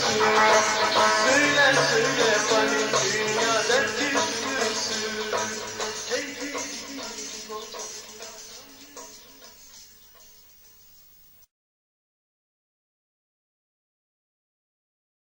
Gracias.